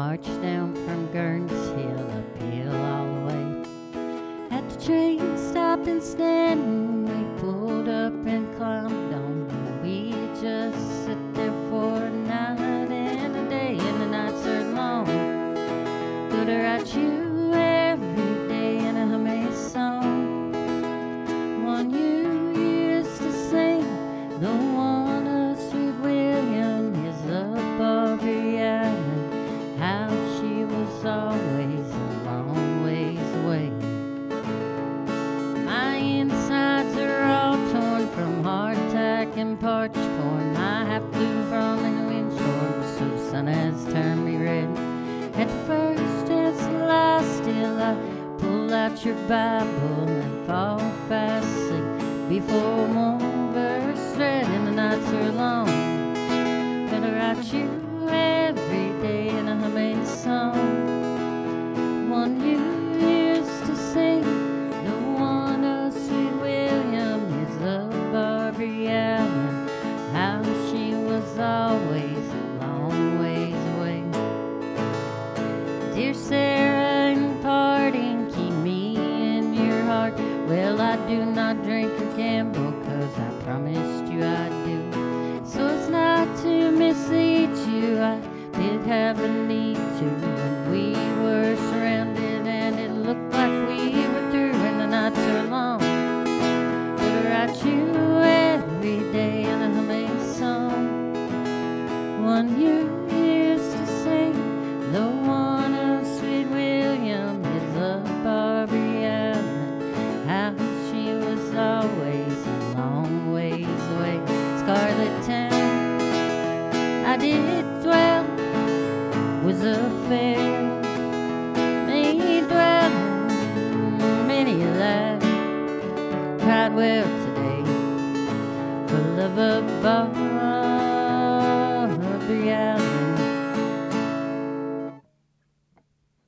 marched down from Gurn's Hill, uphill all the way. At the train stopped and stand, we pulled up and climbed hat blew from in the windstorm, so sun has turned me red. At first it's lie still, I pull out your Bible and fall fast asleep before one verse read, and the nights are long. Gonna write you every day in a humming song. Dear Sarah, in parting, keep me in your heart. Well, I do not drink or gamble, cause I promised you I do. So it's not to mislead you, I did have a need to when we were surrounded and it looked like we were through and the nights are long. But I write you every day in a humming song. One you used to sing, the one Town, I did dwell, was a fair. Many dwelling, many a life, cried well today, full of a bar.